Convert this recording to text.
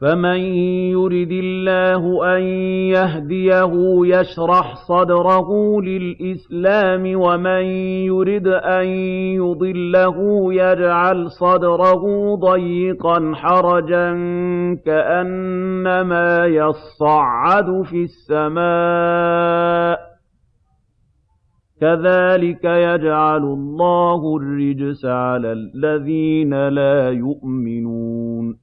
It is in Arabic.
فَمَن يُرِدِ اللَّهُ أَن يَهْدِيَهُ يَشْرَحْ صَدْرَهُ لِلْإِسْلَامِ وَمَن يُرِدْ أَن يُضِلَّهُ يَجْعَلْ صَدْرَهُ ضَيِّقًا حَرَجًا كَأَنَّمَا يَصَّعَّدُ فِي السَّمَاءِ ۚ كَذَٰلِكَ يَجْعَلُ اللَّهُ الرِّجْسَ عَلَى الَّذِينَ لَا يُؤْمِنُونَ